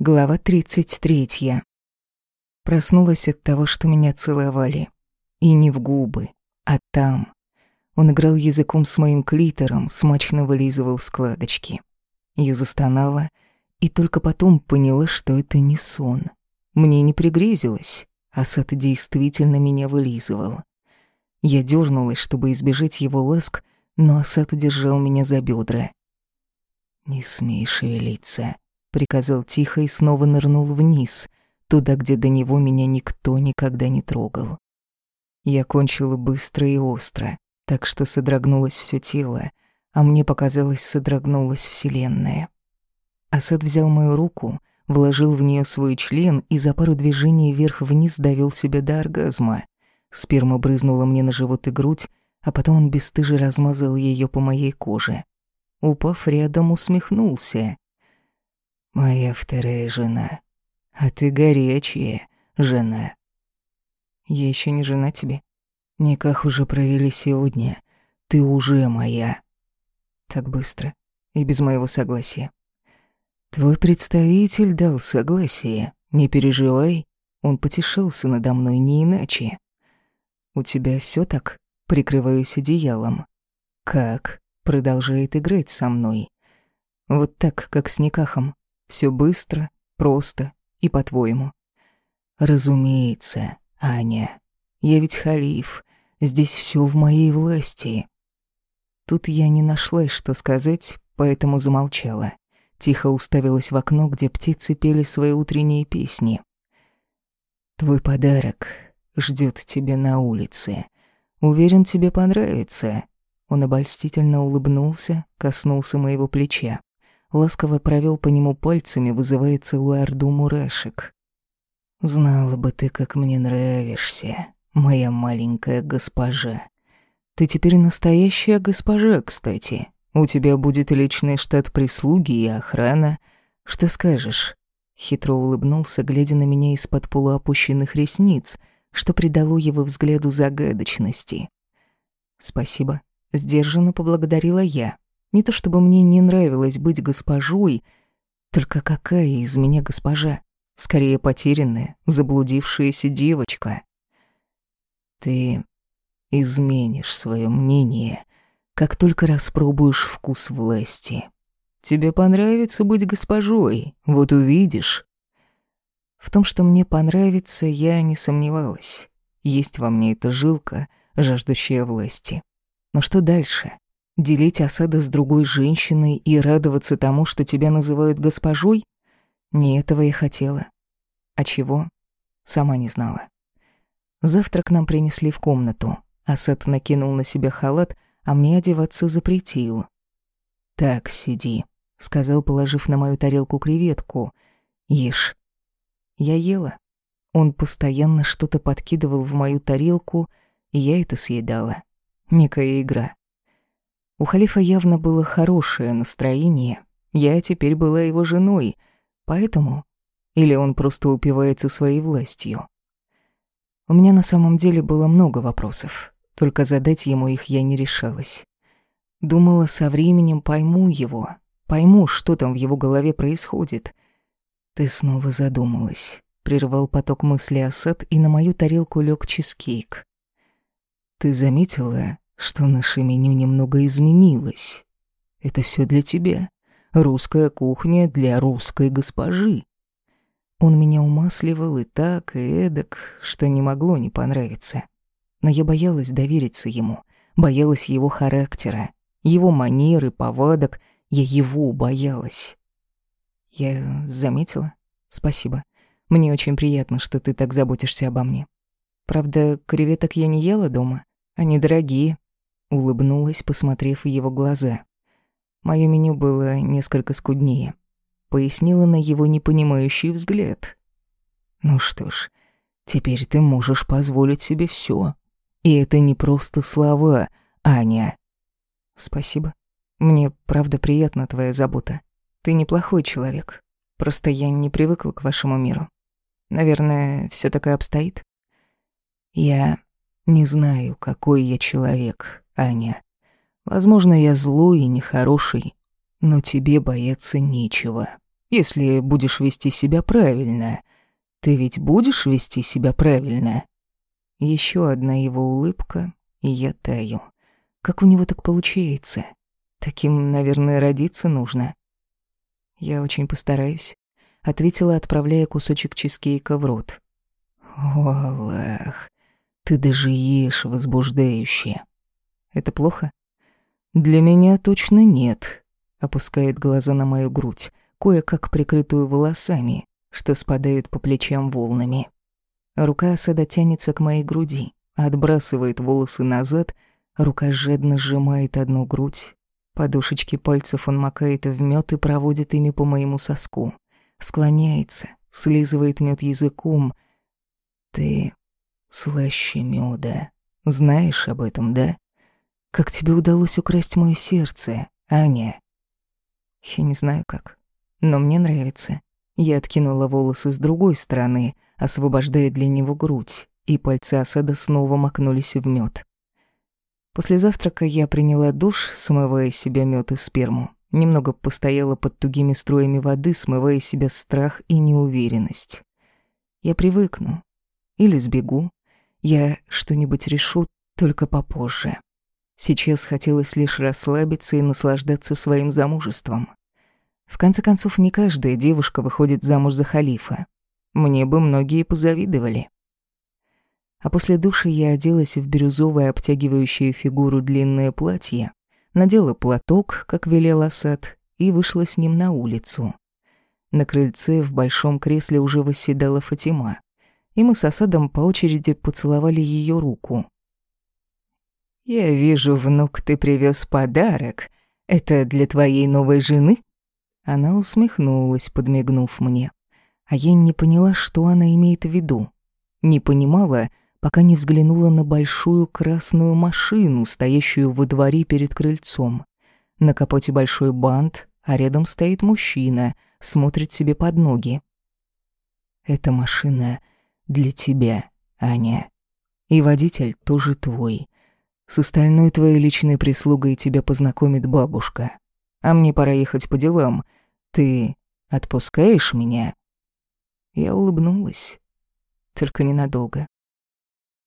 Глава 33. Проснулась от того, что меня целовали. И не в губы, а там. Он играл языком с моим клитором, смачно вылизывал складочки. Я застонала и только потом поняла, что это не сон. Мне не пригрезилось, а Сет действительно меня вылизывал. Я дернулась, чтобы избежать его ласк, но Асад удержал меня за бедра. «Не смей шевелиться», приказал тихо и снова нырнул вниз, туда, где до него меня никто никогда не трогал. Я кончила быстро и остро, так что содрогнулось все тело, а мне показалось, содрогнулась вселенная. Асад взял мою руку, вложил в нее свой член и за пару движений вверх-вниз довел себя до оргазма. Сперма брызнула мне на живот и грудь, а потом он бесстыже размазал ее по моей коже. Упав рядом, усмехнулся. Моя вторая жена. А ты горячая жена. Я еще не жена тебе. Никак уже провели сегодня. Ты уже моя. Так быстро и без моего согласия. Твой представитель дал согласие. Не переживай, он потешился надо мной не иначе. У тебя все так? Прикрываюсь одеялом. Как? Продолжает играть со мной. Вот так, как с Никахом. Все быстро, просто и по-твоему. Разумеется, Аня. Я ведь халиф. Здесь все в моей власти. Тут я не нашла, что сказать, поэтому замолчала. Тихо уставилась в окно, где птицы пели свои утренние песни. Твой подарок ждет тебя на улице. Уверен, тебе понравится. Он обольстительно улыбнулся, коснулся моего плеча ласково провел по нему пальцами, вызывая целую орду мурашек. «Знала бы ты, как мне нравишься, моя маленькая госпожа. Ты теперь настоящая госпожа, кстати. У тебя будет личный штат прислуги и охрана. Что скажешь?» Хитро улыбнулся, глядя на меня из-под полуопущенных ресниц, что придало его взгляду загадочности. «Спасибо», — сдержанно поблагодарила я. Не то чтобы мне не нравилось быть госпожой, только какая из меня госпожа? Скорее потерянная, заблудившаяся девочка. Ты изменишь свое мнение, как только распробуешь вкус власти. Тебе понравится быть госпожой, вот увидишь. В том, что мне понравится, я не сомневалась. Есть во мне эта жилка, жаждущая власти. Но что дальше? Делить осады с другой женщиной и радоваться тому, что тебя называют госпожой? Не этого я хотела. А чего? Сама не знала. Завтрак нам принесли в комнату. Асад накинул на себя халат, а мне одеваться запретил. «Так, сиди», — сказал, положив на мою тарелку креветку. «Ешь». Я ела. Он постоянно что-то подкидывал в мою тарелку, и я это съедала. Некая игра. У халифа явно было хорошее настроение. Я теперь была его женой, поэтому... Или он просто упивается своей властью? У меня на самом деле было много вопросов, только задать ему их я не решалась. Думала, со временем пойму его, пойму, что там в его голове происходит. Ты снова задумалась. Прервал поток мысли Асад, и на мою тарелку лег чизкейк. Ты заметила, что наше меню немного изменилось. Это все для тебя. Русская кухня для русской госпожи. Он меня умасливал и так, и эдак, что не могло не понравиться. Но я боялась довериться ему, боялась его характера, его манеры, повадок. Я его боялась. Я заметила. Спасибо. Мне очень приятно, что ты так заботишься обо мне. Правда, креветок я не ела дома. Они дорогие, Улыбнулась, посмотрев в его глаза. Моё меню было несколько скуднее. Пояснила на его непонимающий взгляд. «Ну что ж, теперь ты можешь позволить себе всё. И это не просто слова, Аня». «Спасибо. Мне правда приятна твоя забота. Ты неплохой человек. Просто я не привыкла к вашему миру. Наверное, всё так и обстоит». «Я не знаю, какой я человек, Аня. Возможно, я злой и нехороший, но тебе бояться нечего. Если будешь вести себя правильно. Ты ведь будешь вести себя правильно?» Еще одна его улыбка, и я таю. Как у него так получается? Таким, наверное, родиться нужно. Я очень постараюсь, ответила, отправляя кусочек чизкейка в рот. О, ты даже ешь возбуждающе. Это плохо? Для меня точно нет. Опускает глаза на мою грудь, кое-как прикрытую волосами, что спадают по плечам волнами. Рука Асада тянется к моей груди, отбрасывает волосы назад, рука жадно сжимает одну грудь, Подушечки пальцев он макает в мед и проводит ими по моему соску. Склоняется, слизывает мед языком. Ты слаще меда. Знаешь об этом, да? Как тебе удалось украсть мое сердце, Аня? Я не знаю как, но мне нравится. Я откинула волосы с другой стороны, освобождая для него грудь, и пальцы осада снова макнулись в мед. После завтрака я приняла душ, смывая с себя мёд и сперму. Немного постояла под тугими струями воды, смывая с себя страх и неуверенность. Я привыкну. Или сбегу. Я что-нибудь решу только попозже. Сейчас хотелось лишь расслабиться и наслаждаться своим замужеством. В конце концов, не каждая девушка выходит замуж за халифа. Мне бы многие позавидовали. А после души я оделась в бирюзовое обтягивающее фигуру длинное платье, надела платок, как велел Асад, и вышла с ним на улицу. На крыльце в большом кресле уже восседала Фатима, и мы с Асадом по очереди поцеловали ее руку. «Я вижу, внук, ты привез подарок. Это для твоей новой жены?» Она усмехнулась, подмигнув мне. А я не поняла, что она имеет в виду. Не понимала, пока не взглянула на большую красную машину, стоящую во дворе перед крыльцом. На капоте большой бант, а рядом стоит мужчина, смотрит себе под ноги. «Эта машина для тебя, Аня. И водитель тоже твой. С остальной твоей личной прислугой тебя познакомит бабушка. А мне пора ехать по делам. Ты отпускаешь меня?» Я улыбнулась. Только ненадолго.